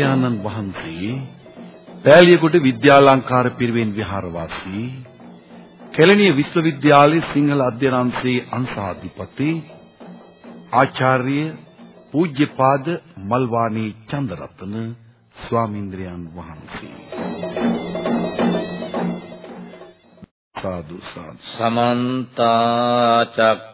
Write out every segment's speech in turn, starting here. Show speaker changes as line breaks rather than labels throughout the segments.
ශාක්‍යයන්න් වහන්සේ පෑලියගොඩ විද්‍යාලංකාර පිරිවෙන් විහාරවාසී කෙළණිය විශ්වවිද්‍යාලයේ සිංහල අධ්‍යනාංශයේ අංශාධිපති ආචාර්ය පූජ්‍යපාද මල්වානී චන්දරත්න ස්වාමීන්ද්‍රයන් වහන්සේ සාදු
සමන්ත චක්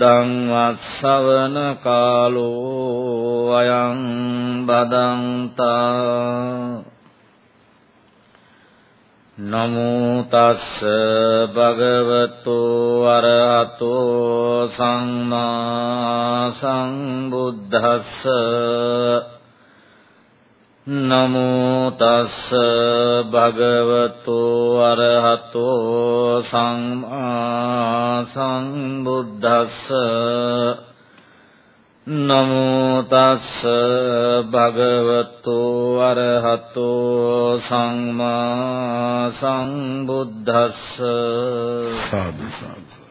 ධම්මත් ශවන කාලෝ අයං බදන්තා නමෝ තස් භගවතු අරහතෝ සම්මා සම්බුද්දස්ස නමෝ තස්ස භගවතු අරහතෝ සම්මා සම්බුද්දස්ස නමෝ තස්ස භගවතු අරහතෝ සම්මා සම්බුද්දස්ස සාදු සාදු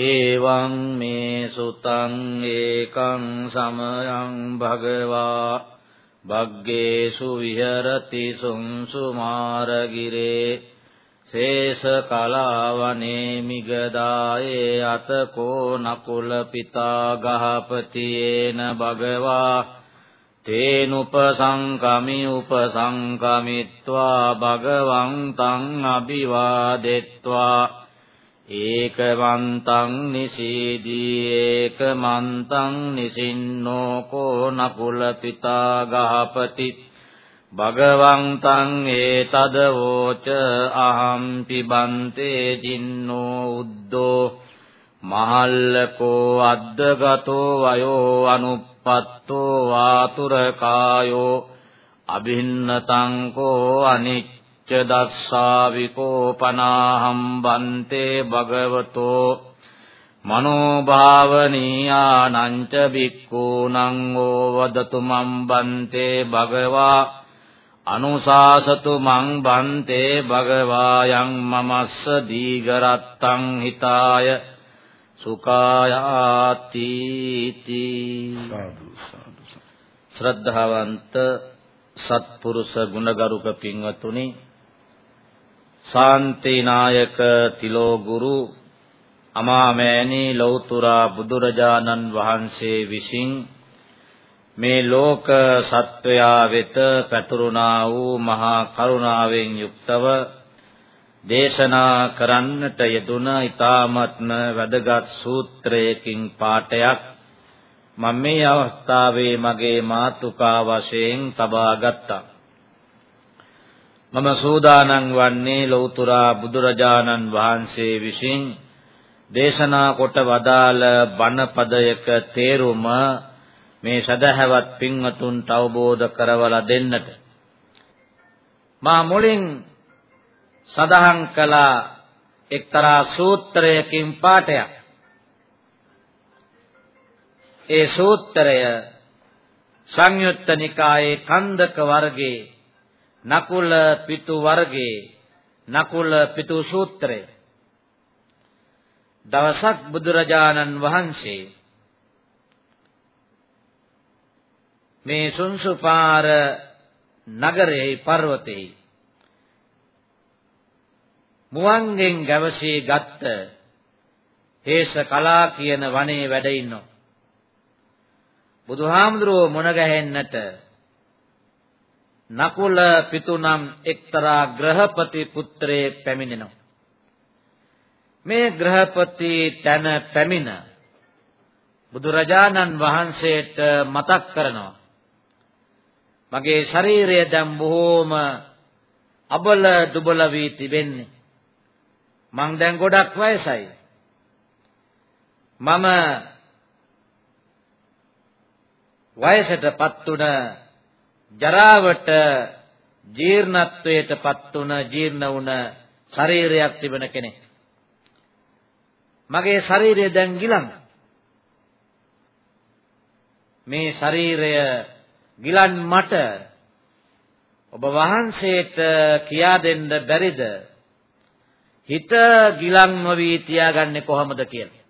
එවං මේ සුතං ඒකං සමයං භගවා බග්ගේසු විහරති සුංසුමාරගිරේ සේස කලාවනේ මිගදායේ අතකෝ නකුල පිතා ගහපතියේන භගවා තේනුපසංකමි උපසංකමිත්වා භගවං තං අභිවාදෙත්වා ඒකවන්තං නිසීදී ඒකමන්තං නිසින්නෝ කෝ නකුල පිතා ගහපති භගවන්තං ඒතද වෝච අහම් පිබන්තේ ජින්නෝ උද්දෝ මහල්ලකෝ අද්දගතෝ වයෝ අනුප්පත්තෝ වාතුරකායෝ අභින්නතං කෝ අනිච්ච ච දස්සා විකෝපනාහම්බන්තේ භගවතෝ මනෝභාවනීයානං ච භික්ඛූනං ඕවදතු මම් බන්තේ භගවා අනුසාසතු මං බන්තේ භගවා යං මමස්ස දීගරත්තං හිතාය සුඛායාති සාදු සාදු ශ්‍රද්ධාවන්ත සත්පුරුෂ ගුණගරුක පින්වතුනි සාන්තිනායක තිලෝගුරු අමාමෑණි ලෞතුරා බුදුරජාණන් වහන්සේ විසින් මේ ලෝක සත්වයා වෙත පැතුරුණා වූ මහා කරුණාවෙන් යුක්තව දේශනා කරන්නට යෙදුන ඊ타මත්ම වැදගත් සූත්‍රයකින් පාඩයක් මම මේ අවස්ථාවේ මගේ මාතුකා වශයෙන් තබා ගත්තා. මම සෝදානන් වන්නේ ලෞතර බුදුරජාණන් වහන්සේ විසින් දේශනා කොට වදාළ බණ පදයක තේරුම මේ සදහවත් පින්වතුන්ට අවබෝධ කරවලා දෙන්නට මා මුලින් සඳහන් කළ එක්තරා සූත්‍රයකින් පාඩයක් ඒ සූත්‍රය සංයුත්ත නිකායේ කන්දක වර්ගයේ නකුල පිතු වර්ගයේ නකුල පිතු සූත්‍රය දවසක් බුදුරජාණන් වහන්සේ මේ සුන්සුපාර නගරයේ පර්වතේ මුවන්ගෙන් ගැවසී ගත්ත හේස කලා කියන වනයේ වැඩ ඉන්නෝ බුදුහාමුදුරුව මුණ ගැහෙන්නට නකුල පිතුනම් එක්තරා ග්‍රහපති පුත්‍රයේ පැමිණෙනවා. මේ ග්‍රහපති තන පැමිණ බුදුරජාණන් වහන්සේට මතක් කරනවා. මගේ ශරීරය දැන් බොහෝම අබල දුබල වී තිබෙන්නේ. මං දැන් ගොඩක් වයසයි. මම වයසටපත් වුණ ජරාවට ජීර්ණත්වයටපත් වුණ ජීර්ණ වුණ ශරීරයක් තිබෙන කෙනෙක් මගේ ශරීරය දැන් ගිලන් මේ ශරීරය ගිලන් මට ඔබ වහන්සේට කියා දෙන්න බැරිද හිත ගිලන් නොවි තියාගන්නේ කොහොමද කියලා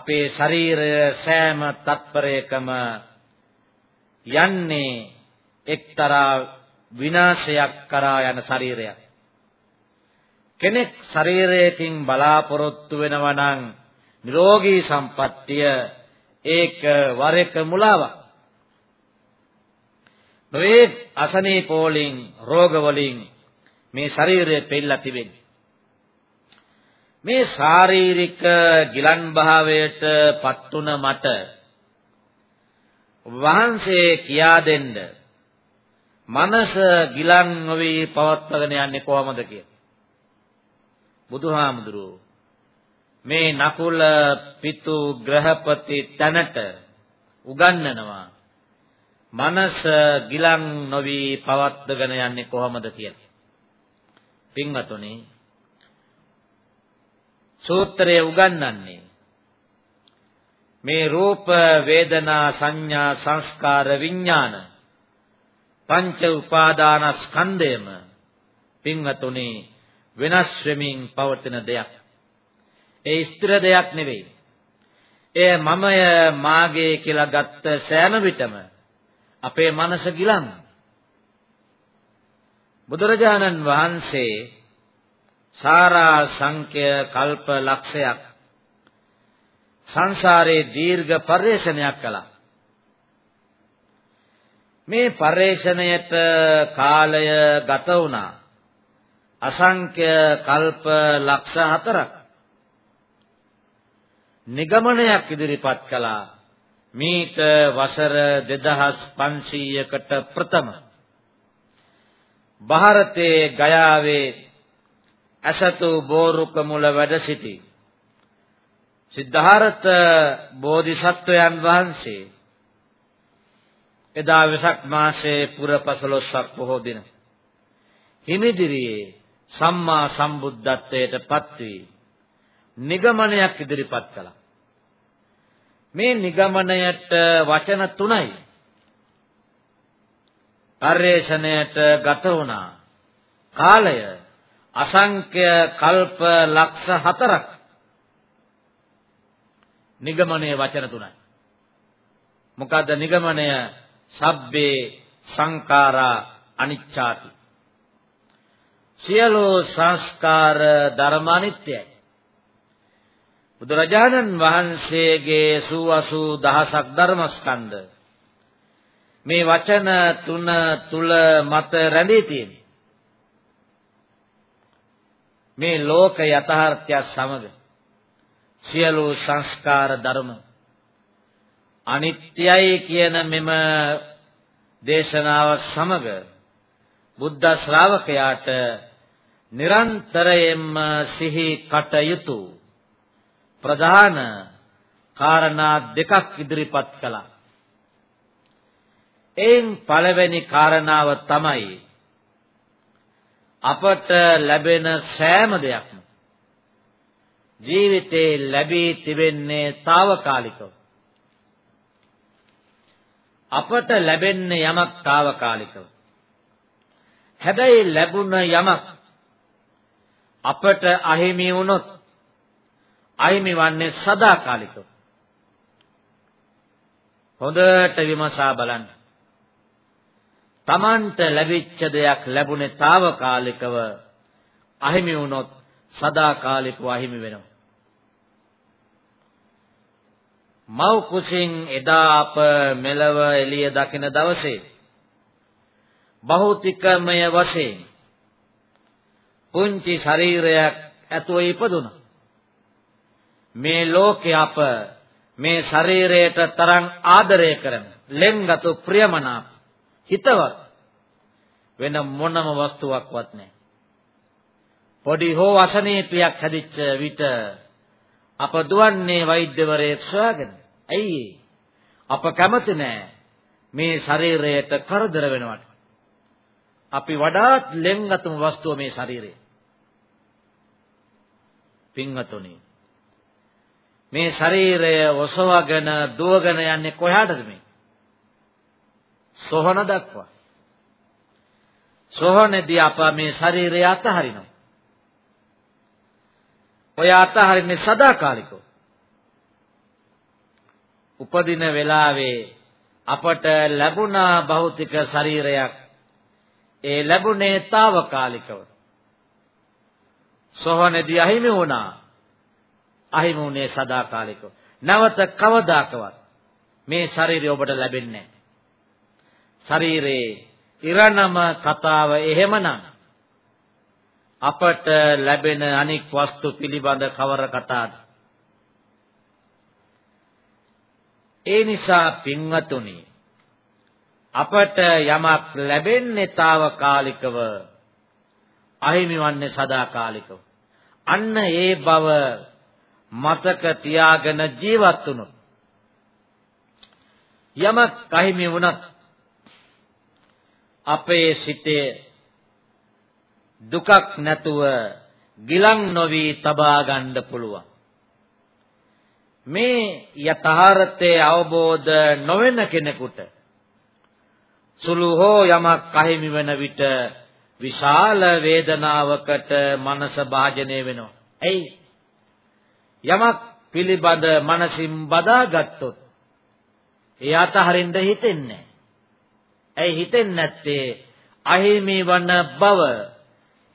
අපේ ශරීරය සෑම තත්පරයකම යන්නේ එක්තරා විනාශයක් කරා යන ශරීරයක්. කෙනෙක් ශරීරයෙන් බලාපොරොත්තු වෙනවා නම් නිරෝගී සම්පත්තිය ඒක වර එක මුලාවක්. නොවේ අසනීපෝලින් රෝගවලින් මේ ශරීරය පෙළලා තිබෙන්නේ. මේ ශාරීරික ගිලන් භාවයට පත්ුණ මට වහන්සේ කියා දෙන්න මනස ගිලන් නොවි පවත්වාගෙන යන්නේ කොහොමද කියලා. බුදුහාමුදුරුවෝ මේ නකුල පිතු ග්‍රහපති තැනට උගන්වනවා මනස ගිලන් නොවි පවත්වාගෙන යන්නේ කොහොමද කියලා. පින්වතුනි සූත්‍රය උගන්වන්නේ මේ රූප වේදනා සංඥා සංස්කාර විඥාන පංච උපාදානස්කන්ධයම පින්වතුනි වෙනස් වෙමින් පවතින දෙයක්. ඒ ස්ථිර දෙයක් නෙවෙයි. එය මමය මාගේ කියලා ගත්ත සෑම විටම අපේ මනස ගිලන්. බුදුරජාණන් වහන්සේ සාරා සංඛ්‍ය කල්ප ලක්ෂයක් සංසාරයේ දීර්ඝ පරිශ්‍රණයක් කළා. මේ පරිශ්‍රණයට කාලය ගත වුණා. අසංඛ්‍ය කල්ප ලක්ෂ හතරක්. නිගමනයක් ඉදිරිපත් කළා. මීට වසර 2500කට ප්‍රථම ಭಾರತයේ ගයාවේ ඇසතු බෝරුක මුල වැඩ සිටි සිද්ධාර්ථ බෝධිසත්වයන් වහන්සේ එදා වෙසක් මාසයේ පුර 15ක් බොහෝ දින හිමිදිරියේ සම්මා සම්බුද්ධත්වයට පත් වී නිගමනයක් ඉදිරිපත් කළා. මේ නිගමනයට වචන තුනයි පරිශ්‍රණයට ගත වුණා. කාලය අසංඛ්‍ය කල්ප ලක්ෂ 4ක් නිගමනයේ වචන තුනයි. මොකද්ද නිගමනය? සබ්බේ සංඛාරා අනිච්ඡාති. සියලු සංස්කාර ධර්ම අනිත්‍යයි. බුදුරජාණන් වහන්සේගේ 80 දහසක් ධර්මස්කන්ධ මේ වචන තුන තුල මත රැඳී තියෙනවා. මේ ලෝක යථාර්ථය සමග සියලු සංස්කාර ධර්ම අනිත්‍යයි කියන මෙම දේශනාව සමග බුද්ධ ශ්‍රාවකයාට නිරන්තරයෙන්ම සිහි කටයුතු ප්‍රධාන කාරණා දෙකක් ඉදිරිපත් කළා. එයින් පළවෙනි කාරණාව තමයි අපට ලැබෙන සෑම දෙයක්ම ජීවිතේ ලැබී තිබෙන්නේ తాවකාලිකව. අපට ලැබෙන්නේ යමක් తాවකාලිකව. හැබැයි ලැබුණ යමක් අපට අහිමි වුණොත් අහිමි වන්නේ සදාකාලිකව. හොඳට විමසා බලන්න. Tamanට ලැබිච්ච දෙයක් ලැබුණේ తాවකාලිකව අහිමි වුණොත් සදාකාලිකව අහිමි වෙනවා. මව් කුසින් එදා අප මෙලව එළිය දකින දවසේ භෞතිකමය වශයෙන් පුංචි ශරීරයක් ඇතුව ඉපදුණා මේ ලෝකේ අප මේ ශරීරයට තරම් ආදරය කරන ලෙන්ගතු ප්‍රියමනාප හිතවත් වෙන මොනම වස්තුවක්වත් නැහැ පොඩි හෝ අසනීපයක් හැදිච්ච විට අප දුවන්නේ වෛද්‍යවරයෙක් සොයාගෙන. ඇයි අප කැමති නෑ මේ ශරීරයට කරදර වෙනවට. අපි වඩාත් ලෙන්ගතුම වස්තුව මේ ශරීරය. පින්වතුනි මේ ශරීරය ඔසවගෙන දුවගෙන යන්නේ කොහාටද මේ? සොහන දක්වා. සොහනදී අප මේ ශරීරය අතහරිනවා. ඔය අතහරින්නේ සදාකාලිකව. උපදින වෙලාවේ අපට ලැබුණා භෞතික ශරීරයක් ඒ ලැබුණේ తాවකාලිකව. සොහනේදී අහිමි වුණා. අහිමි වුණේ සදාකාලිකව. නැවත කවදාකවත් මේ ශරීරය ඔබට ලැබෙන්නේ නැහැ. ශරීරේ ඉරණම කතාව එහෙමනම් අපට ලැබෙන අනික් වස්තු පිළිබඳ කවර කතාද ඒ නිසා පින්වතුනි අපට යමක් ලැබෙන්නේ తాවකාලිකව අහිමිවන්නේ සදාකාලිකව අන්න ඒ බව මතක තියාගෙන ජීවත් වුණොත් යමක් අහිමි වුණත් අපේ සිතේ දුකක් නැතුව ගිලන් නොවි තබා ගන්න පුළුවන්. මේ යථාර්ථය අවබෝධ නොවන කෙනෙකුට සුළු හෝ යමක් අහිමි වන විට විශාල වේදනාවකට මනස භාජනය වෙනවා. එයි යමක් පිළිබඳ මනසින් බදාගත්තොත් එයාට හරින්ද හිතෙන්නේ නැහැ. ඇයි හිතෙන්නේ නැත්තේ අහිමි වන බව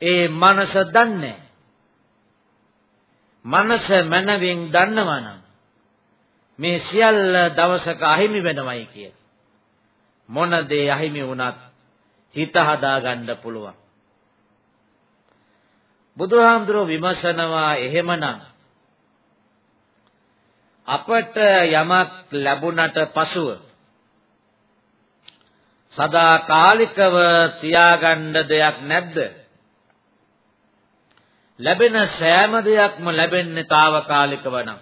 ඒ මනස දන්නේ මනස මනවින් දන්නවනම් මේ සියල්ල දවසක අහිමි වෙනවයි කිය. මොන දේ අහිමි වුණත් හිත හදා ගන්න පුළුවන්. බුදුහාමුදුරුව විමසනවා එහෙමනම් අපට යමක් ලැබුණට පසුව සදාකාලිකව තියාගන්න දෙයක් නැද්ද? ලැබෙන සෑම දෙයක්ම ලැබෙන්නේ తాවකාලිකව නම්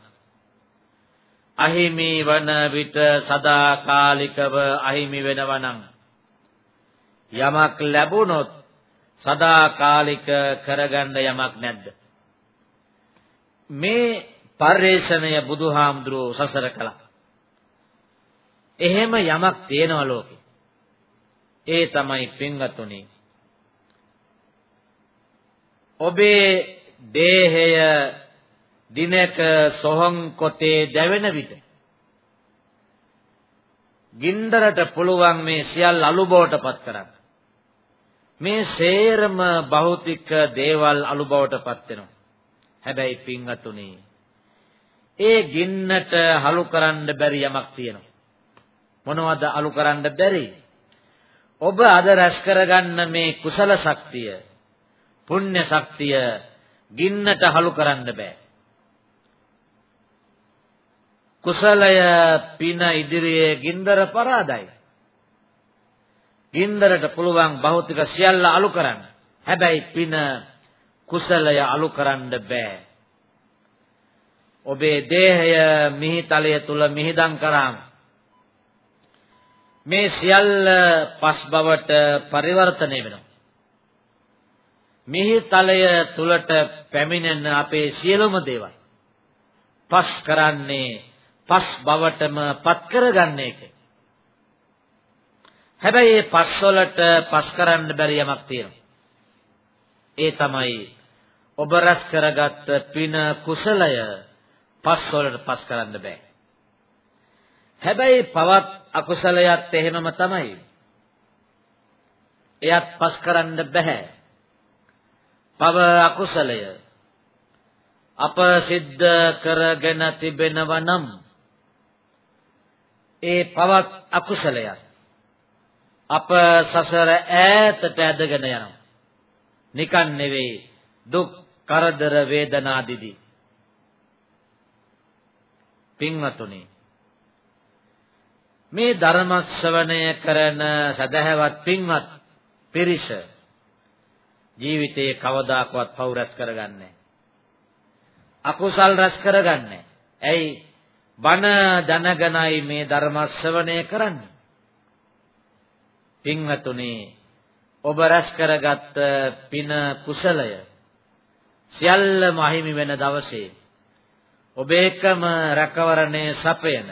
අහිමි වන විට සදාකාලිකව අහිමි වෙනවා නම් යමක් ලැබුණොත් සදාකාලික කරගන්න යමක් නැද්ද මේ පරිශ්‍රණය බුදුහාමුදුරෝ සසර කළා එහෙම යමක් තියෙනවා ලෝකේ ඒ තමයි පින්වතුනි ඔබේ දේහය දිනක සොහන් කොටේ දැවෙන විට ගින්දරට පුළුවන් මේ සියල් අලුබවටපත් කරන්න. මේ සේරම භෞතික දේවල් අලුබවටපත් වෙනවා. හැබැයි පින්වතුනි ඒ ගින්නට හලු කරන්න බැරි යමක් තියෙනවා. මොනවද අලු කරන්න බැරි? ඔබ අද රැස් කරගන්න මේ කුසල ශක්තිය පුණ්‍ය ශක්තිය ගින්නට හලු කරන්න බෑ. කුසලය පින ඉදිරියේ ගින්දර පරාදයි. ගින්දරට පුළුවන් භෞතික සියල්ල අලු කරන්න. හැබැයි පින කුසලය අලු කරන්න බෑ. ඔබේ දේහය මිහිතලය තුල මිහිදම් කරාම මේ සියල්ල පස් බවට පරිවර්තනය වෙනවා. මෙහි තලය තුලට පැමිණෙන අපේ සියලුම දේවල් පස් කරන්නේ පස් බවටම පත් කරගන්න එක. හැබැයි මේ පස් වලට පස් කරන්න බැරි යමක් තියෙනවා. ඒ තමයි ඔබ රැස් කරගත් පින කුසලය පස් වලට පස් කරන්න බෑ. හැබැයි පවත් අකුසලයත් එහෙමම තමයි. එයත් පස් කරන්න බෑ. පව අකුසලය අප සිද්ධ කරගෙන තිබෙනව නම් ඒ පවත් අකුසලයත් අප සසර ඈතට ඇදගෙන යනවා. නිකන් නෙවෙයි දුක් කරදර වේදනා දිදි. පින්වතුනි මේ ධර්ම ශ්‍රවණය කරන සදහවත් පින්වත් පිරිස ජීවිතයේ කවදාකවත් පව් රැස් කරගන්නේ අකුසල් රැස් කරගන්නේ ඇයි බණ දැනගෙනයි මේ ධර්ම ශ්‍රවණය කරන්නේ පින්වතුනි ඔබ රැස් කරගත් පින කුසලය සියල්ලම අහිමි වෙන දවසේ ඔබ එකම රැකවරණේ සපයන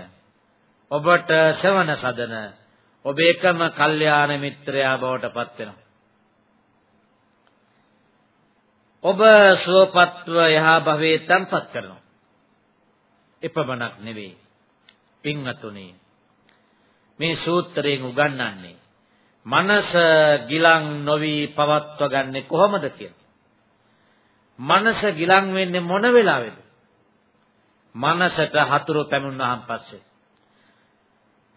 ඔබට සවන සදන ඔබ එකම කල්යාණ මිත්‍රයා බවට පත් වෙනවා ඔබ සුවපත්ව යහා භවයේ තැන්පත් කරනවා. එපමණක් නෙවෙයි. පින්වතුනි මේ සූත්‍රයෙන් උගන්වන්නේ මනස ගිලන් නොවි පවත්ව ගන්නෙ කොහොමද කියලා. මනස ගිලන් වෙන්නේ මොන වෙලාවෙද? මනසට හතුරු පැමුණාන් පස්සේ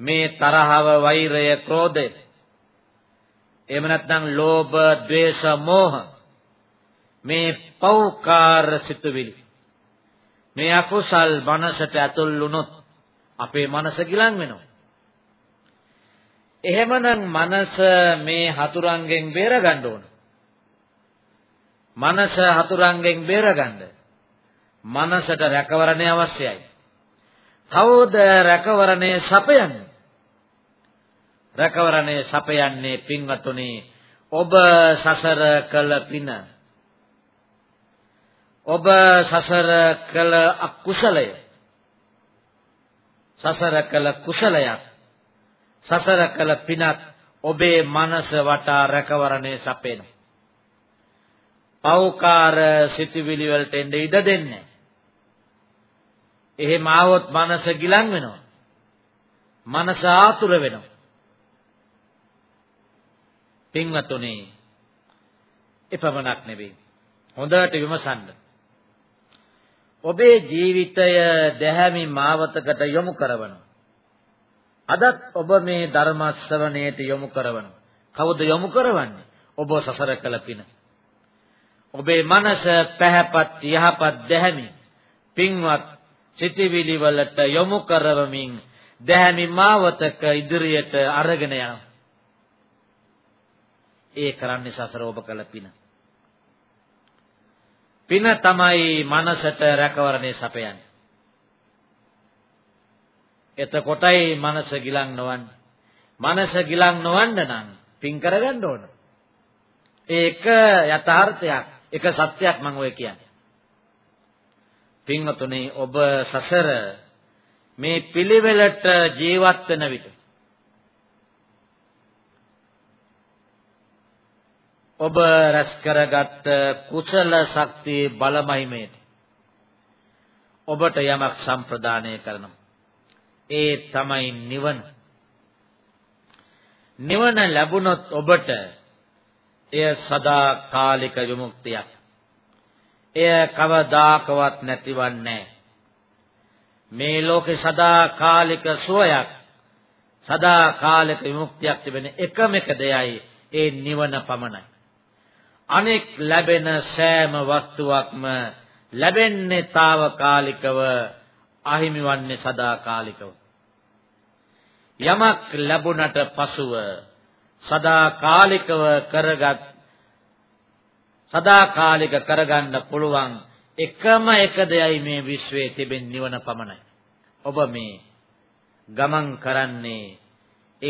මේ තරහව වෛරය ක්‍රෝධය එහෙම නැත්නම් ලෝභ ද්වේෂ මෝහ මේ පෞකාර සිතුවිලි මේ අකුසල් මනසට ඇතුල් වුණොත් අපේ මනස ගිලන් වෙනවා. එහෙමනම් මනස මේ හතුරුන්ගෙන් බේරගන්න ඕන. මනස හතුරුන්ගෙන් බේරගන්න. මනසට රැකවරණය අවශ්‍යයි. කවුද රැකවරණය සපයන්නේ? රැකවරණය සපයන්නේ පින්වත්නි ඔබ සසර කළ පින ඔබ සසර කළ අකුසලය සසර කළ කුසලයක් සසර කළ පිනක් ඔබේ මනස වටා රැකවරණය සපේන. පෞකාර සිතුවිලි වලට එන්න ඉඩ දෙන්නේ. එහෙම આવොත් මනස ගිලන් වෙනවා. මනස ආතුර වෙනවා. පින්වතුනි, එපමණක් නෙවෙයි. හොඳට විමසන්න. ඔබේ ජීවිතය දැහැමි මාවතකට යොමු කරවනවා. අදත් ඔබ මේ ධර්ම ශ්‍රවණයට යොමු කරවනවා. කවුද යොමු කරවන්නේ? ඔබ සසර කළ පින. ඔබේ මනස පැහැපත් යහපත් දැහැමි පින්වත් සිටිවිලි වලට යොමු කරවමින් දැහැමි මාවතක ඉදිරියට අරගෙන යනවා. ඒ කරන්නේ සසර ඔබ කළ පින. පින තමයි මනසට රැකවරණය සපයන්නේ. එතකොටයි මනස ගිලන් නොවන්නේ. මනස ගිලන් නොවන්න නම් පින් කරගන්න ඕන. ඒක යථාර්ථයක්. ඒක සත්‍යයක් මම ඔය කියන්නේ. පින්වතුනි ඔබ සසර මේ පිළිවෙලට ජීවත් වෙන විට ඔබ රැස් කරගත් කුසල ශක්තියේ බලමයි මේ. ඔබට යමක් සම්ප්‍රදානය කරනවා. ඒ තමයි නිවන. නිවන ලැබුණොත් ඔබට එය සදා කාලික විමුක්තියක්. එය කවදාකවත් නැතිවන්නේ මේ ලෝකේ සදා කාලික සුවයක් සදා කාලික විමුක්තියක් තිබෙන එකම එක දෙයයි ඒ නිවන පමණයි. අනෙක් ලැබෙන සෑම වස්තුවක්ම ලැබෙන්නේ తాවකාලිකව අහිමිවන්නේ සදාකාලිකව යමක් ලැබුණට පසුව සදාකාලිකව කරගත් සදාකාලික කරගන්න පුළුවන් එකම එක දෙයයි මේ විශ්වයේ තිබෙන නිවන පමණයි ඔබ මේ ගමන් කරන්නේ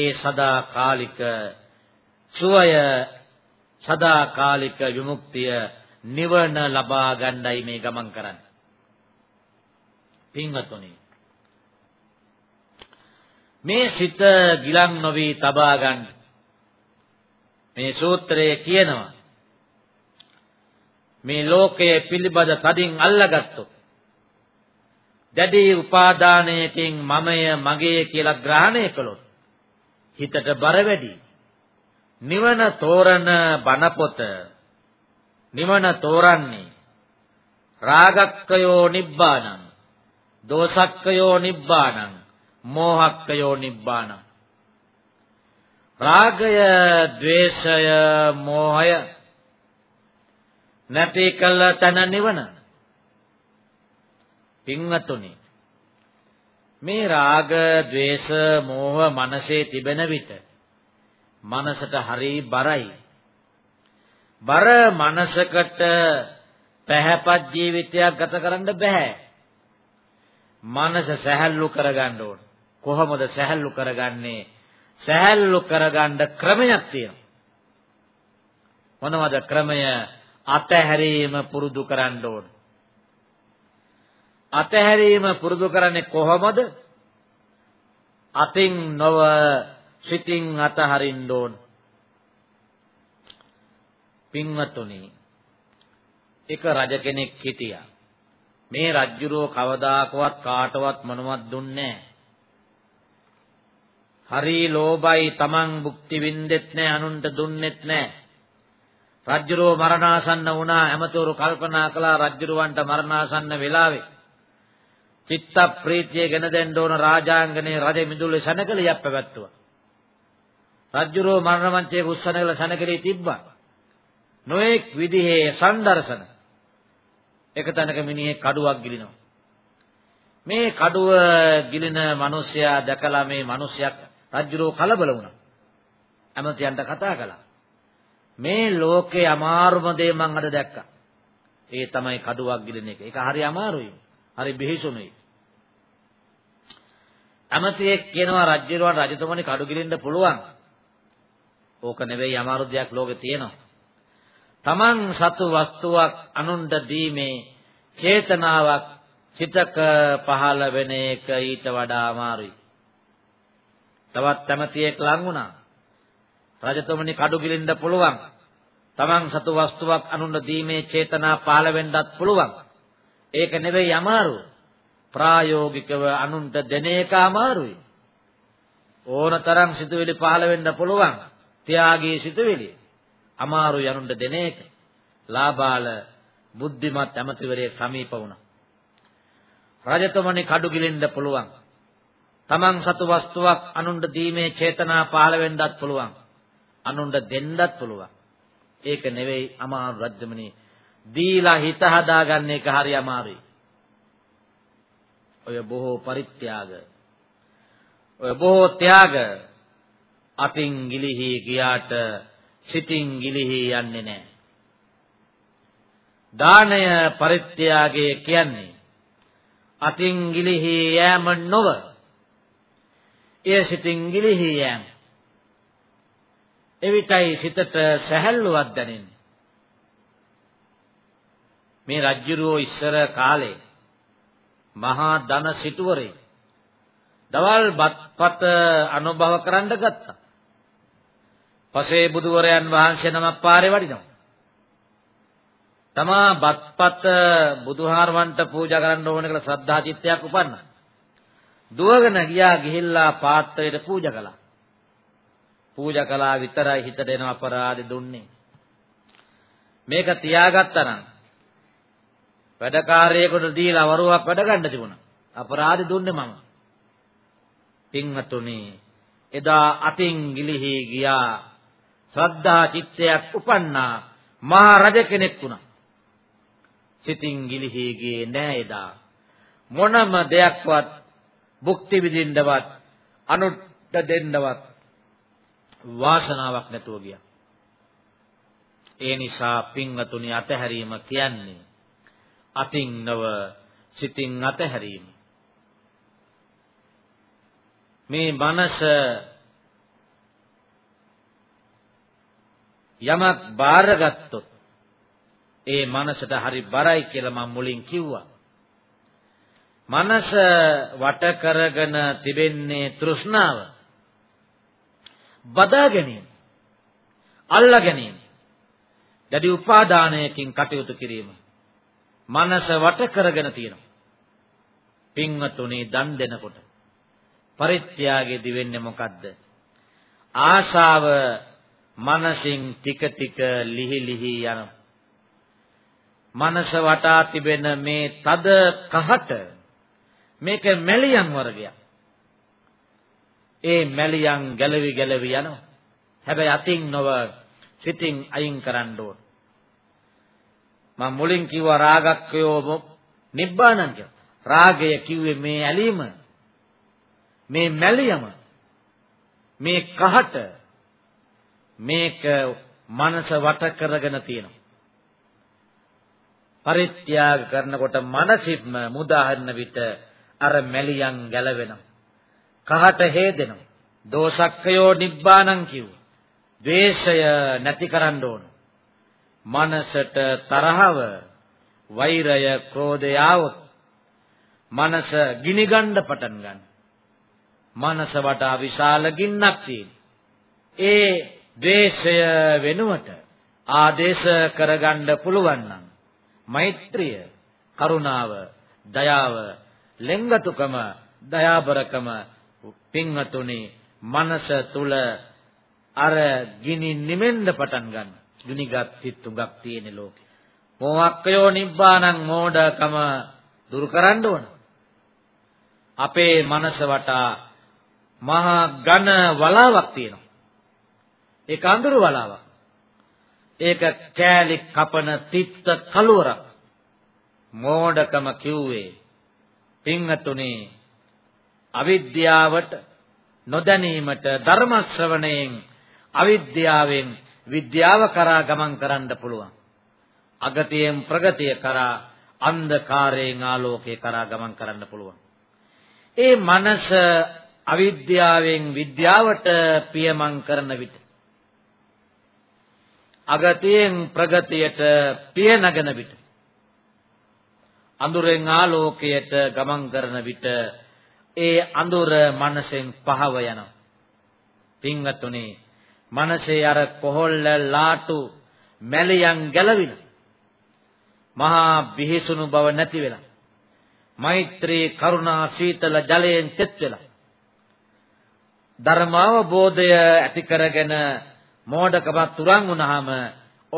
ඒ සදාකාලික සුවය සදාකාලික විමුක්තිය නිවන ලබා ගන්නයි මේ ගමන් කරන්නේ. පින්වත්නි මේ සිත ගිලන් නොවි තබා ගන්න. මේ සූත්‍රයේ කියනවා මේ ලෝකයේ පිළිබඳ තදින් අල්ලගත්තොත් දැඩි උපාදානයකින් මමය මගේ කියලා ග්‍රහණය කළොත් හිතට බර වැඩි. නිවන තෝරන බණපොත නිවන තෝරන්නේ රාගක්කයෝ නිබ්බානං දෝසක්කයෝ නිබ්බානං මෝහක්කයෝ නිබ්බානං රාගය ద్వේෂය මෝහය නැති කළ තන නිවන පින්වතුනි මේ රාග ద్వේෂ මෝහ මනසේ තිබෙන විට මනසට හරි බරයි. බර මනසකට පැහැපත් ජීවිතයක් ගත කරන්න බෑ. මනස සැහැල්ලු කරගන්න ඕන. කොහොමද සැහැල්ලු කරගන්නේ? සැහැල්ලු කරගන්න ක්‍රමයක් තියෙනවා. මොනවද ක්‍රමය? අතහැරීම පුරුදු කරන්න ඕන. අතහැරීම පුරුදු කරන්නේ කොහොමද? අතින් නොව සිතින් අතහරින්න ඕන. පින්වතුනි, එක රජ කෙනෙක් හිටියා. මේ රජ්ජුරුව කවදාකවත් කාටවත් මොනවත් දුන්නේ නැහැ. හරි ලෝභයි තමන් භුක්ති විඳෙත් නැහැ අනුන්ට දුන්නෙත් නැහැ. රජ්ජුරුව මරණාසන්න වුණා ඇමතුරු කල්පනා කළා රජ්ජුරුවන්ට මරණාසන්න වෙලාවේ චිත්ත ප්‍රීතිය ගෙන දෙන්න ඕන රාජාංගනේ රජ මිදුලේ සනකලියක් පැවැත්තුවා. රජ්ජුරෝ මරණ මංචයේ උස්සන කළ සනකලේ තිබ්බා. නොඑක් විදිහේ සම්දර්ශන. එක තැනක මිනිහෙක් කඩුවක් ගිලිනවා. මේ කඩුව ගිලින මිනිසයා දැකලා මේ මිනිසයාක් රජ්ජුරෝ කලබල වුණා. ඇමතියන්ට කතා කළා. මේ ලෝකේ අමාරුම දේ මං අද දැක්කා. ඒ තමයි කඩුවක් ගිලින එක. ඒක හරි අමාරුයි. හරි බෙහෙසුණුයි. ඇමතියෙක් කියනවා රජ්ජුරුවන් රජතුමනි කඩු ගිලින්න පුළුවන්. ඕක නෙවෙයි අමාරු දෙයක් ලෝකේ තියෙනවා. Taman සතු වස්තුවක් අනුන්ට දීමේ චේතනාවක් චිතක පහළ වෙන එක ඊට වඩා අමාරුයි. තවත් තමතියෙක් ලං වුණා. රජතුමනි කඩු ගිලින්න පුළුවන්. Taman සතු වස්තුවක් අනුන්ට දීමේ චේතනා පහළ වෙන්නත් පුළුවන්. ඒක නෙවෙයි අමාරු. ප්‍රායෝගිකව අනුන්ට දෙන එක අමාරුයි. ඕනතරම් සිතුවිලි පහළ වෙන්න පුළුවන්. ත්‍යාගී සිතුවිලි අමාරු යනුන්ට දෙන එක ලාබාල බුද්ධිමත් ඇමතිවරයෙක් සමීප වුණා රජතුමනි කඩු ගිලින්න පුළුවන් තමන් සතු වස්තුවක් අනුන්ට දීමේ චේතනා පහළ වෙන්නත් පුළුවන් අනුන්ට දෙන්නත් පුළුවන් ඒක නෙවෙයි අමාරු රජතුමනි දීලා හිත හදාගන්න එක හරි අමාරුයි ඔය බොහෝ පරිත්‍යාග ඔය බොහෝ ත්‍යාග අතින් ගිලිහි ගියාට සිතින් ගිලිහි යන්නේ නැහැ. දානය පරිත්‍යාගය කියන්නේ අතින් ගිලිහි යෑම නොව එය සිතින් ගිලිහි යෑම. එවිටයි සිතට සැහැල්ලුවක් දැනෙන්නේ. මේ රජ්ජුරුවෝ ඉස්සර කාලේ මහා ධන සිටුවරේ දවල් බත්පත අනුභව කරන්න ගත්තා. පසේ බුදුවරයන් වහන්සේ නමක් පාරේ වඩිනවා. තමා බත්පත් බුදුහාරවන්ට පූජා කරන්න ඕන කියලා ශ්‍රද්ධා චිත්තයක් උපන්නා. දුවගෙන ගියා ගිහිල්ලා පාත්‍රයට පූජා කළා. පූජා කළා විතරයි හිතට එන අපරාධ දුන්නේ. මේක තියාගත්තා නම් වැඩකාරයෙකුට දීලා වරුවක් වැඩ ගන්න තිබුණා. අපරාධ දුන්නේ මම. පින්වතුනි එදා අතින් ගිලිහි ගියා ශ්‍රද්ධා චිත්තයක් උපන්නා මහා රජ කෙනෙක් වුණා. සිතින් ගිලිහි ගියේ නෑ එදා. මොනම දෙයක්වත් භුක්ති විඳින්නවත් අනුත් දෙන්නවත් වාසනාවක් නැතුව ගියා. ඒ නිසා පින්වතුනි අතහැරීම කියන්නේ අතින් නව සිතින් අතහැරීම. මේ මනස යමක් බාරගත්තොත් ඒ මනසට හරි බරයි කියලා මම මුලින් කිව්වා. මනස වට කරගෙන තිබෙන්නේ තෘෂ්ණාව. බදා ගැනීම. අල්ලා ගැනීම. දැඩි උපාදානයකින් කටයුතු කිරීම. මනස වට කරගෙන තියෙනවා. පින්වතුනි දන් දෙනකොට පරිත්‍යාගයේදී වෙන්නේ මොකද්ද? ආශාව මනසින් ටික ටික ලිහි ලිහි යනවා. මනස වටා තිබෙන මේ තද කහට මේක මැලියන් වර්ගයක්. ඒ මැලියන් ගැලවි ගැලවි යනවා. හැබැයි අතින් නොව සිතින් අයින් කරන්න ඕන. මම මුලින් කිව්වා රාගක්කයෝ නිබ්බාණං කියලා. රාගය කිව්වේ මේ ඇලීම. මේ මැලියම. මේ කහට මේක මනස වට කරගෙන තියෙනවා. පරිත්‍යාග කරනකොට මනසින්ම මුදාහරන විට අර මැලියන් ගැලවෙනවා. කහට හේදෙනවා. දෝසක්ඛයෝ නිබ්බානං කිව්ව. ද්වේෂය නැති කරන්න ඕන. මනසට තරහව, වෛරය, ක්‍රෝධය આવොත් මනස ගිනිගන්න පටන් ගන්න. මනස වටා විශාල ගින්නක් තියෙන. ඒ ද්වේෂය වෙනුවට ආදේශ කරගන්න පුළුවන් නම් මෛත්‍රිය කරුණාව දයාව ලෙංගතුකම දයාබරකම පින්වතුනි මනස තුල අර ගිනි නිමෙන්න පටන් ගන්න. ගිනිගත් සිත් තුඟක් තියෙන ලෝකේ. මෝහක්කයෝ නිබ්බානං මෝඩකම දුරු කරන්න ඕන. අපේ මනස වටා මහා ඝන වලාවක් තියෙනවා. ඒක අඳුරු වලාවක්. ඒක කෑලි කපන තිත්ත කලවරක්. මෝඩකම කිව්වේ පින්වතුනේ අවිද්‍යාවට නොදැනීමට ධර්ම ශ්‍රවණයෙන් අවිද්‍යාවෙන් විද්‍යාව කරා ගමන් කරන්න පුළුවන්. අගතියෙන් ප්‍රගතිය කරා අන්ධකාරයෙන් ආලෝකය කරා ගමන් කරන්න පුළුවන්. ඒ මනස අවිද්‍යාවෙන් විද්‍යාවට පියමන් කරන විට අගතියෙන් ප්‍රගතියට පිය නගන විට අඳුරෙන් ආලෝකයට ගමන් කරන විට ඒ අඳුර මනසෙන් පහව යනවා. පින්වත්තුනි, මනසේ අර කොහොල්ල ලාටු මැලියන් ගැලවින. මහා බිහිසුණු බව නැති වෙලා. මෛත්‍රී කරුණා සීතල ජලයෙන් තෙත් වෙලා. ධර්මාවබෝධය ඇති කරගෙන මෝඩකමත් තුරන් වුණාම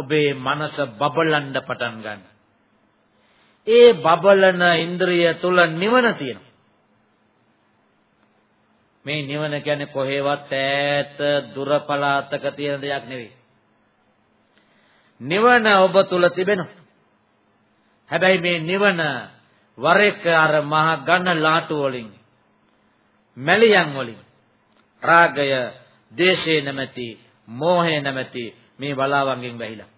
ඔබේ මනස බබලන්න පටන් ගන්න. ඒ බබලන ඉන්ද්‍රිය තුල නිවන තියෙනවා. මේ නිවන කියන්නේ කොහෙවත් ඈත දුර පළාතක තියෙන දෙයක් නෙවෙයි. නිවන ඔබ තුල තිබෙනවා. හැබැයි මේ නිවන වර එක අර මහ ඝන ලාටු වලින් මැලියන් වලින් රාගය, දේශේ නැමැති මෝහය නැමැති මේ බලාවන්ගෙන් වැහිලා.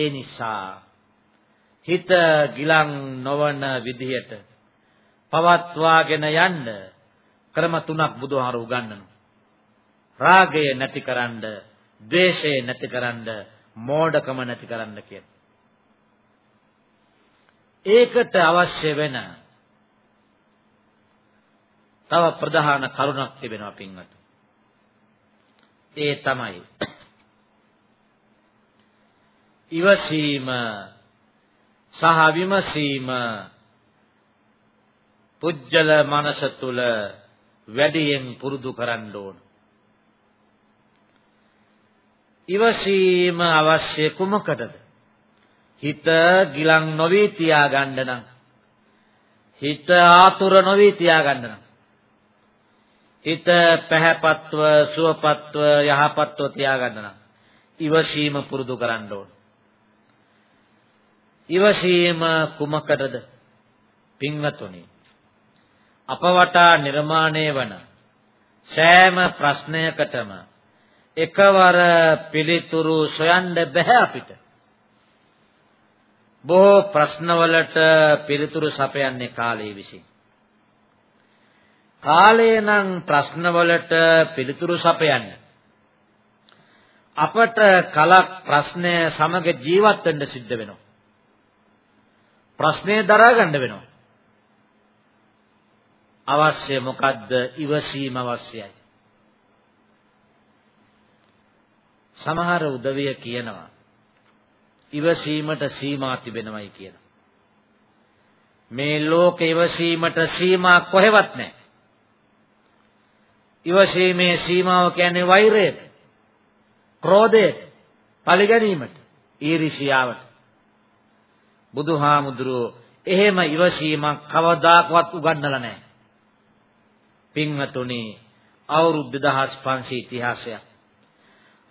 ඒ නිසා හිත ගිලන් නොවන විදිහට පවත්වාගෙන යන්න ක්‍රම තුනක් බුදුහාර උගන්වනවා. රාගය නැතිකරන්න, ද්වේෂය නැතිකරන්න, මෝඩකම නැතිකරන්න කියන. ඒකට අවශ්‍ය වෙන තව ප්‍රධාන කරුණක් තිබෙනවා පින්වතුනි. ඒ තමයි ඉවසීම සහ විමසීම පුජ්‍යල මනස තුල වැඩියෙන් පුරුදු කරන්න ඕන. ඉවසීම අවශ්‍ය කුමකටද? හිත ගිලන් නොවි තියාගන්න නම් හිත ආතුර නොවි තියාගන්න නම් හිත පැහැපත්ව සුවපත්ව යහපත්ව තියාගන්න නම් ඉවසීම පුරුදු කරන්න ඕන. ඉවසීම කුමකටද? පින්වතුනි. අප වටා නිර්මාණය වන සෑම ප්‍රශ්නයකටම එකවර පිළිතුරු සොයන්න බැහැ අපිට. බොහෝ ප්‍රශ්නවලට පිළිතුරු සපයන්නේ කාලය විසින්. කාලය නම් ප්‍රශ්නවලට පිළිතුරු සපයන්න. අපට කලක් ප්‍රශ්නය සමග ජීවත් වෙන්න සිද්ධ වෙනවා. ප්‍රශ්නේ දරා ගන්න වෙනවා. අවශ්‍ය මොකද්ද? ඉවසීම අවශ්‍යයි. සමහර උදවිය කියනවා ඉවසීමට සීමා තිබෙනවයි කියලා. මේ ලෝක ඉවසීමට සීමා කොහෙවත් නැහැ. ඉවසීමේ සීමාව කියන්නේ වෛරයට, ක්‍රෝධයට, පරිගැනීමට, ඊර්ෂියාවට. බුදුහාමුදුරුවෝ එහෙම ඉවසීමක් කවදාකවත් උගන්වලා නැහැ. පින්වතුනි අවුරුදු 2500 ඉතිහාසයක්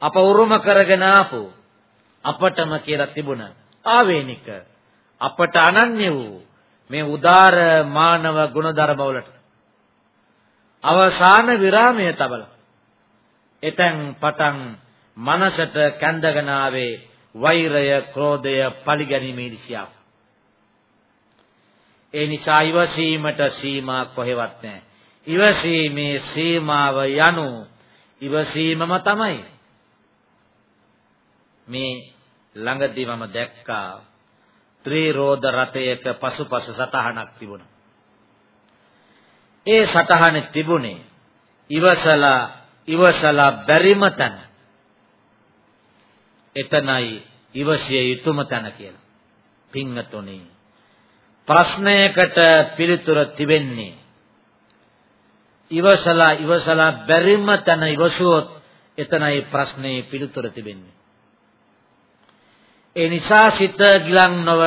අප උරුම කරගෙන ආපු අපටම කියලා තිබුණ ආවේනික අපට අනන්‍ය වූ මේ උදාර මානව ගුණධර්ම වලට අවසාන විරාමය තබලා එතෙන් පටන් මනසට කැඳගෙන ආවේ වෛරය, ක්‍රෝධය, පරිගැනීමේ දිශාව. ඒ නිසා ඉවසීමට සීමා කොහෙවත් නැහැ. ඉවසීමේ සීමාව යනු ඉවසීමම තමයි. මේ ළඟදී මම දැක්කා ත්‍රිරෝද රතයක පසුපස සතහනක් තිබුණා. ඒ සටහන තිබුණේ ඉවසලා ඉවසලා බැරිම තැන. එතනයි ඉවසිය යුතුම තැන කියලා. පින්නතුනි ප්‍රශ්නයකට පිළිතුර තිබෙන්නේ ඉවසලා ඉවසලා බැරිම තැන ඉවසුවොත් එතනයි ප්‍රශ්නේ පිළිතුර තිබෙන්නේ. ඒ නිසා සිත ගිලන් නොව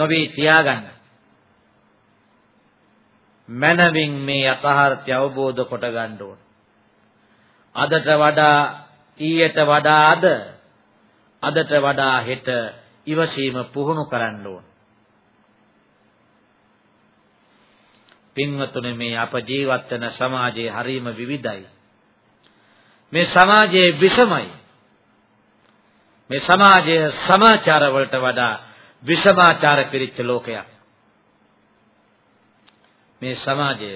නොවේ තියාගන්න. මනවින් මේ යථාර්ථය අවබෝධ කොට ගන්න ඕන. අදට වඩා ඊයට වඩා අද අදට වඩා හෙට ඉවසීම පුහුණු කරන්න ඕන. පින්වතුනි මේ අප ජීවත් වෙන සමාජයේ හරීම විවිධයි. මේ සමාජයේ විෂමයි. මේ සමාජය සමාචාර වලට වඩා විෂමාචාර පිරිච්ච ලෝකයක්. මේ සමාජය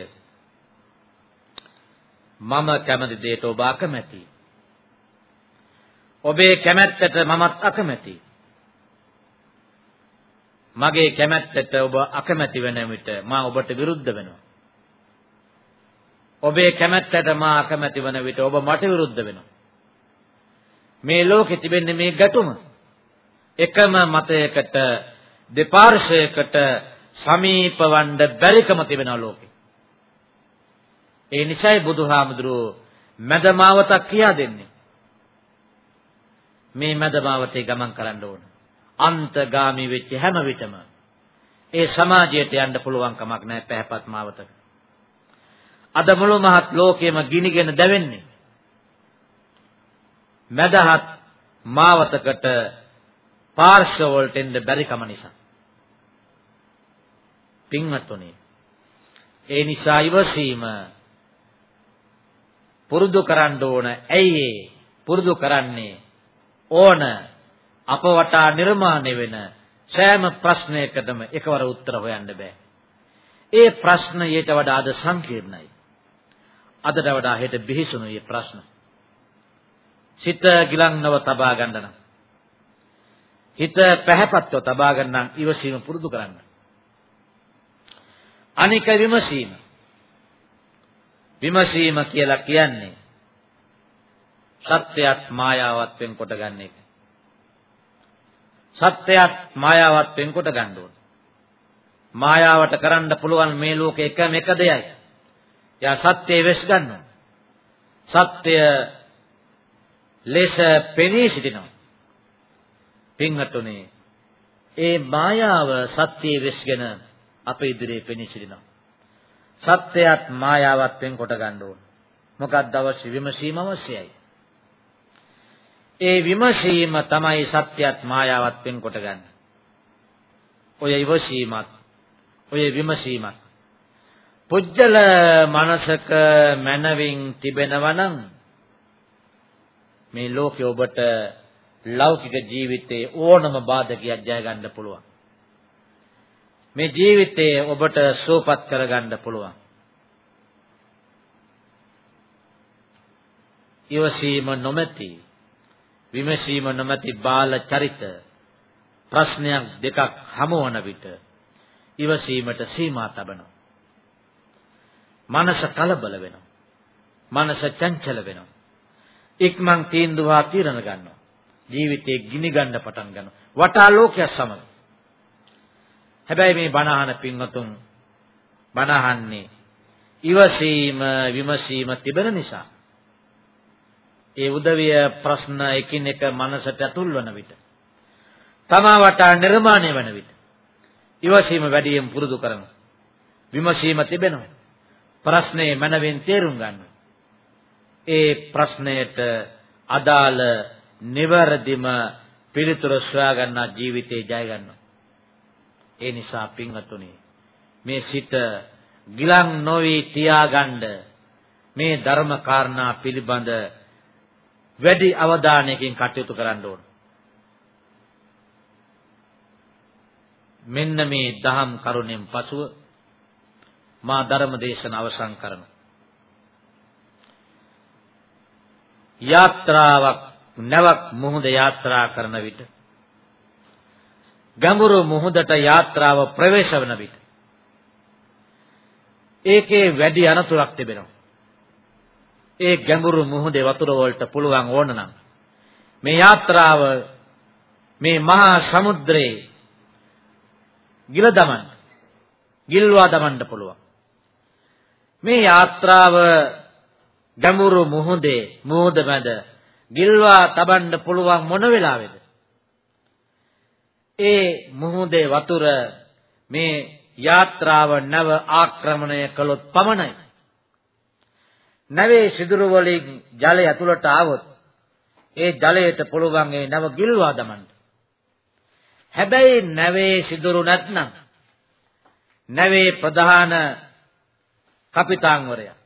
මම කැමති දෙයට ඔබ අකමැති. ඔබේ කැමැත්තට මමත් අකමැති. මගේ කැමැත්තට ඔබ අකමැති වෙන විට මා ඔබට විරුද්ධ වෙනවා. ඔබේ කැමැත්තට මා අකමැති වන විට ඔබ මට විරුද්ධ වෙනවා. මේ ලෝකෙ තිබෙන්නේ මේ ගැටුම. එකම මතයකට දෙපාර්ශයකට සමීපවන්න බැරිකම තිබෙනවා ලෝකේ. ඒ නිසයි බුදුහාමුදුරුවෝ මදමාවතක් කියා දෙන්නේ. මේ මදමාවතේ ගමන් කරන්න ඕන. අන්තගාමි වෙච්ච හැම විටම ඒ සමාජයට යන්න පුළුවන් කමක් නැහැ පැහැපත් මාවතක. අද මුළු මහත් ලෝකයේම ගිනිගෙන දැවෙන්නේ. මදහත් මාවතකට පාර්ශව වලට එන්න බැරි කම නිසා. පින්වත්නි ඒ නිසා ඉවසීම පුරුදු කරන්න ඕන. ඇයි පුරුදු කරන්නේ ඕන අප වටා නිර්මාණය වෙන සෑම ප්‍රශ්නයකටම එකවර උත්තර හොයන්න බෑ. ඒ ප්‍රශ්න ඊට වඩා අද සංකීර්ණයි. අදට වඩා හෙට බිහිසුණු මේ ප්‍රශ්න. සිත ගිලන්නව තබා ගන්න නම් හිත පැහැපත්ව තබා ගන්න ඉවසීම පුරුදු කරන්න. අනික විමසීම. විමසීම කියලා කියන්නේ සත්‍යයත් මායාවත් වෙන්කොට ගන්න එක. සත්‍යයත් මායාවත් වෙන්කොට ගන්න ඕන. මායාවට කරන්න පුළුවන් මේ ලෝකේ එකම එක දෙයයි. එයා සත්‍යය වෙස් ගන්නවා. සත්‍ය ලෙස පෙනී සිටිනවා. පින්වතුනි, ඒ මායාව සත්‍යයේ වෙස්ගෙන අප ඉදිරියේ පෙනී සිටිනවා. සත්‍යයත් මායාවත් වෙන් කොට ගන්න ඕන. මොකක්ද අවශ්‍ය විමසීම අවශ්‍යයි. ඒ විමසීම තමයි සත්‍යයත් මායාවත් වෙන් කොට ගන්න. ඔය ඉවසීමත් ඔය විමසීමත් පුජ්‍යල මනසක මනවින් තිබෙනවා නම් මේ ලෝකේ ඔබට ලෞකික ජීවිතයේ ඕනම බාධකයක් ජය ගන්න පුළුවන්. මේ ජීවිතයේ ඔබට සුවපත් කරගන්න පුළුවන්. ඉවසීම නොමැති විමසීම නොමැති බාල චරිත ප්‍රශ්නයක් දෙකක් හමුවන විට ඉවසීමට සීමා තබනවා. මනස කලබල වෙනවා. මනස චංචල වෙනවා. ඉක්මන් තීන්දුවා తీරන ගන්නවා. ජීවිතේ ගිනි ගන්න පටන් ගන්නවා. වටා ලෝකයක් සමග හැබැයි මේ බණහන පින්වතුන් බණහන්නේ ඉවසීම විමසීම තිබෙන නිසා ඒ උදවිය ප්‍රශ්න එකින් එක මනසට ඇතුල් වන විට තමා වටා නිර්මාණය වන විට ඉවසීම වැඩියෙන් පුරුදු කරමු විමසීම තිබෙනවා ප්‍රශ්නේ මනවෙන් තේරුම් ගන්න ඒ ප්‍රශ්නයට අදාළ નિවරදිම පිළිතුර සොයා ගන්නා ජීවිතේ ජය ගන්නවා ඒ නිසා පින්වතුනි මේ සිත ගිලන් නොවි තියාගන්න මේ ධර්ම කාරණා පිළිබඳ වැඩි අවධානයකින් කටයුතු කරන්න ඕන. මෙන්න මේ දහම් කරුණෙන් පසුව මා ධර්ම දේශන අවසන් කරනවා. යාත්‍රාවක් නැවක් මුහුද යාත්‍රා කරන විට ගැඹුරු මුහුදට යාත්‍රාව ප්‍රවේශ වන විට ඒකේ වැඩි අනතුරක් තිබෙනවා. ඒ ගැඹුරු මුහුදේ වතුර වලට පුළුවන් ඕන නම් මේ යාත්‍රාව මේ මහා සමුද්‍රයේ ගිල දමන්න ගිල්වා දමන්න පුළුවන්. මේ යාත්‍රාව ගැඹුරු මුහුදේ මෝද මැද ගිල්වා තබන්න පුළුවන් මොන වෙලාවේද? ඒ මුහුදේ වතුර මේ යාත්‍රාව නැව ආක්‍රමණය කළොත් පමණයි. නැවේ සිදුරු වලින් ජලය ඇතුළට ආවොත් ඒ ජලයට පුළුවන් ඒ නැව ගිල්වා දමන්න. හැබැයි නැවේ සිදුරු නැත්නම් නැවේ ප්‍රධාන කපිතාන්වරයා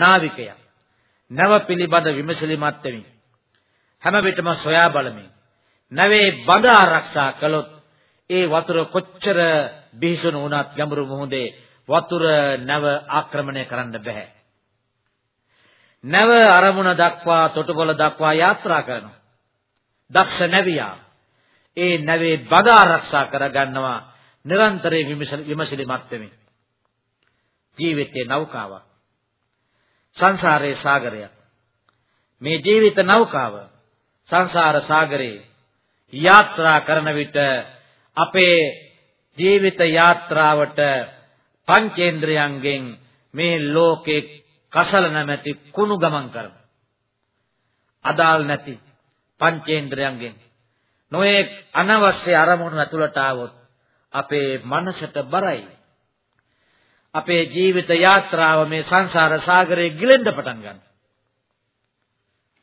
නාවිකයා නැව පිළිබඳ විමසිලිමත් වෙමින් හැම විටම සොයා බලමින් නැවේ බඳ ආරක්ෂා කළොත් ඒ වතුර කොච්චර බිහිසුණු වුණත් ගැඹුරු මුහුදේ වතුර නැව ආක්‍රමණය කරන්න බෑ. නැව අරමුණ දක්වා තොටුපොළ දක්වා යාත්‍රා කරනවා. දක්ෂ නැවියා ඒ නැවේ බඳ ආරක්ෂා කරගන්නවා නිරන්තරයෙන් විමසිලිමත් වෙමින්. ජීවිතයේ නෞකාවක්. සංසාරයේ සාගරයක්. මේ ජීවිත නෞකාව සංසාර සාගරේ යාත්‍රා කරන විට අපේ ජීවිත යාත්‍රාවට පංචේන්ද්‍රයන්ගෙන් මේ ලෝකේ කසල නැමැති කුණු ගමන් කරන අදාල් නැති පංචේන්ද්‍රයන්ගෙන් නොයේ අනවශ්‍ය අරමුණු ඇතුළට આવොත් අපේ මනසට බරයි අපේ ජීවිත යාත්‍රාව මේ සංසාර සාගරේ ගිලෙන්න පටන් ගන්නවා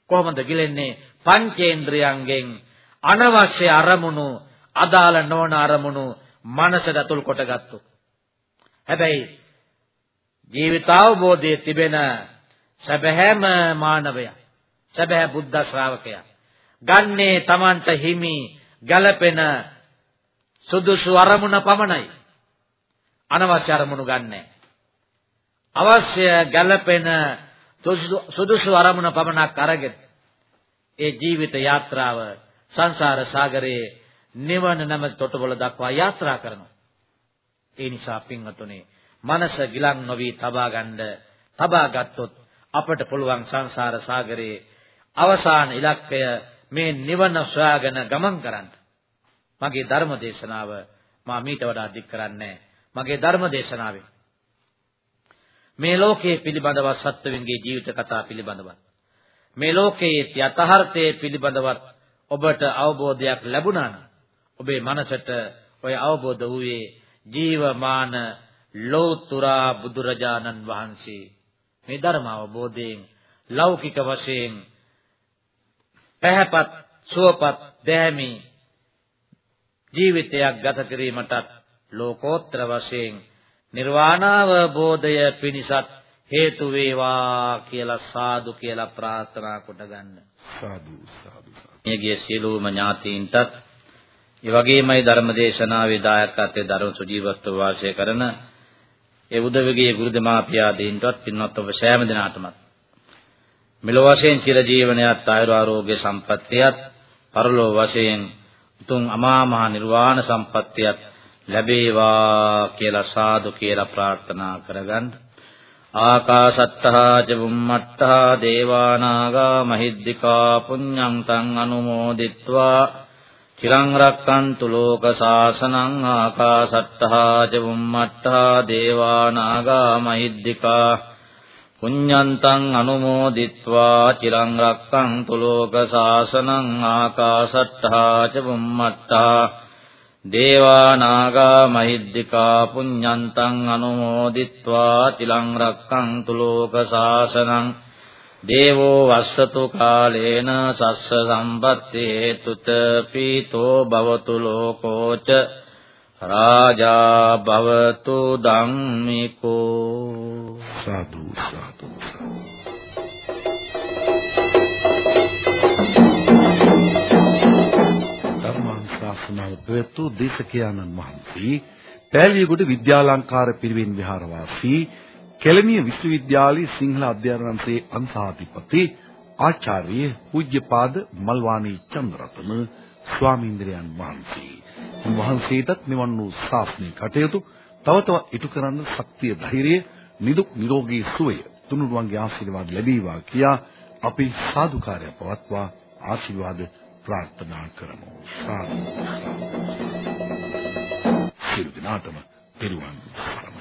කොහොමද ගිලෙන්නේ පංචේන්ද්‍රයන්ගෙන් අනවශ්‍ය අරමුණු අදාළ නොවන අරමුණු මනසට ඇතුල් කොටගත්තු. හැබැයි ජීවිතාවබෝධයේ තිබෙන සැබෑම මානවයා සැබෑ බුද්ධ ශ්‍රාවකයා ගන්නේ Tamanට හිමි ගැළපෙන සුදුසු අරමුණ පමණයි අනවශ්‍ය අරමුණු ගන්නෑ අවශ්‍ය ගැළපෙන සුදුසු අරමුණ පමණක් අරගෙන ඒ ජීවිත යාත්‍රාව සංසාර සාගරයේ නිවන නම තොටුපළ දක්වා යාත්‍රා කරනවා. ඒ නිසා පින්වතුනි, මනස ගිලන් නොවි තබා ගන්න, තබා ගත්තොත් අපට පුළුවන් සංසාර සාගරයේ අවසාන ඉලක්කය මේ නිවන සොයාගෙන ගමන් කරන්න. මගේ ධර්ම දේශනාව මා මීට වඩා දික් කරන්නේ මගේ ධර්ම දේශනාවේ මේ ලෝකයේ පිළිබඳව සත්වයන්ගේ ජීවිත කතා පිළිබඳව මේ ලෝකයේ යථාර්ථයේ පිළිබඳවත් ඔබට අවබෝධයක් ලැබුණා නම් ඔබේ මනසට ඔය අවබෝධ වූයේ ජීවමාන ලෝතුරා බුදුරජාණන් වහන්සේ මේ ධර්ම අවබෝධයෙන් ලෞකික වශයෙන් පැහැපත් සුවපත් දැමි ජීවිතයක් ගත කිරීමටත් ලෝකෝත්තර වශයෙන් නිර්වාණාවබෝධය පිණිසත් හේතු වේවා කියලා සාදු කියලා ප්‍රාර්ථනා කොට ගන්න. සාදු සාදු සාදු. මේගේ සියලුම ඥාතීන්ටත් ඒ වගේමයි ධර්මදේශනාවේ දායකත්වයෙන් ධර්ම සුජීවත්ව වාසය කරන ඒ උදවිගේ ගුරු දෙමාපියාදීන්ටත් පින්වත් ඔබ සෑම දිනාටමත් මෙලොව වශයෙන් චිර ජීවනයත් ආයුර ආරෝග්‍ය සම්පත්තියත් පරලොව වශයෙන් උතුම් අමා මහ නිර්වාණ සම්පත්තියත් ලැබේවා කියලා සාදු කියලා ප්‍රාර්ථනා කරගන්න. ආකාශත්තා ච බුම්මත්තා දේවානාගා මහිද්దికා පුඤ්ඤං තං අනුමෝදිත්වා චිරං රක්칸තු ලෝක සාසනං ආකාශත්තා ච බුම්මත්තා දේවානාගා මහිද්దికා පුඤ්ඤං තං අනුමෝදිත්වා චිරං රක්칸තු ලෝක සාසනං ආකාශත්තා ච බුම්මත්තා දේවා නාග මහිද්దికා පුඤ්ඤන්තං අනුමෝදිත්වා තිලං රක්ඛන්තු ලෝක සාසනං දේවෝ වස්සතු කාලේන සස්ස සම්පත්තේ තුත පීතෝ භවතු ලෝකෝච රාජා භවතු ධම්මිකෝ සතු
සතු සතු දේශනාව පැවැත්වූ දේශකයාණන් වහන්සේ පෑලියගොඩ විද්‍යාලංකාර පිරිවෙන් විහාරවාසී කෙළමිය විශ්වවිද්‍යාලයේ සිංහල අධ්‍යයනංශයේ අංශාධිපති ආචාර්ය පූජ්‍යපාද මල්වානී චන්ද්‍රරත්න ස්වාමීන්ද්‍රයන් වහන්සේ. වහන්සේටත් මෙවන් වූ ශාස්ත්‍රීය කටයුතු තව තවත් ඉටු කරන්න ශක්තිය ධෛර්යය නිදුක් නිරෝගී සුවය තුනුරුවන්ගේ ආශිර්වාද ලැබීවා කියා අපි සාදුකාරය පවත්වා ආශිර්වාද ප්‍රාර්ථනා කරමු සාදු සියලු දෙනාටම පෙරවන් සරණයි